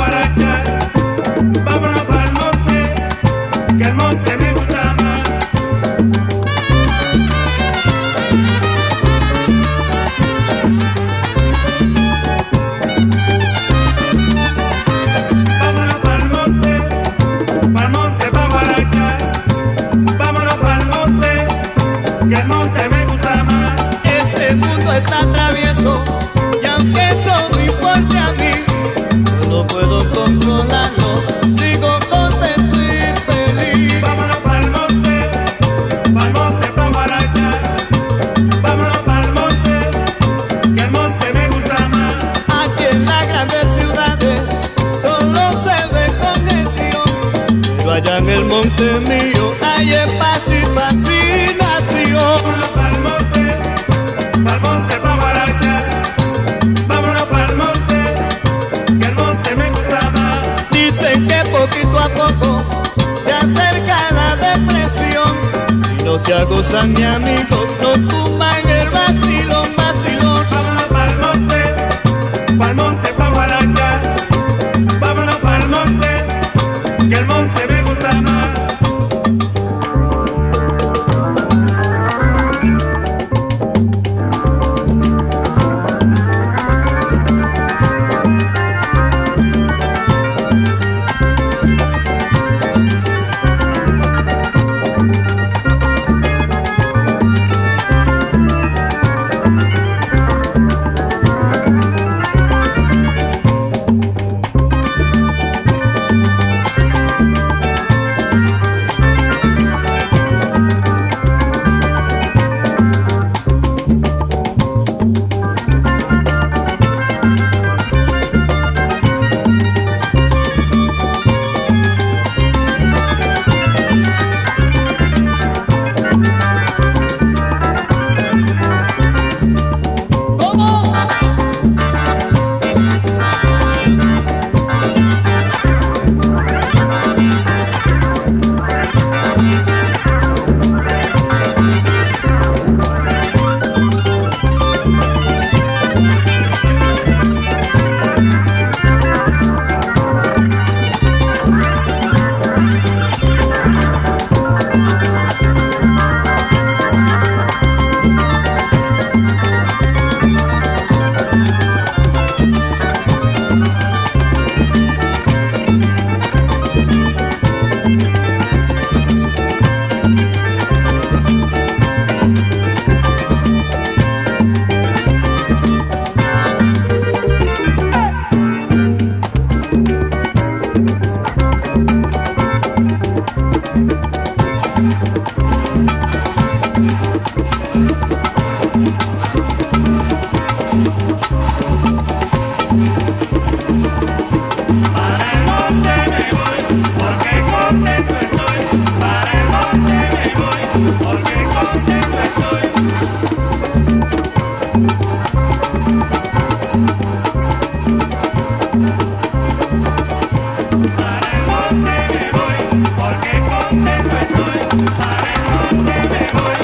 barata Este mío, ay, es fácil, fascinación. Vámonos pa'l monte, pa'l monte pa' guarachar. Vámonos pa'l monte, que el monte me gusta más. Que poquito a poco se acerca la depresión. Y no se aguzan ni amigos, no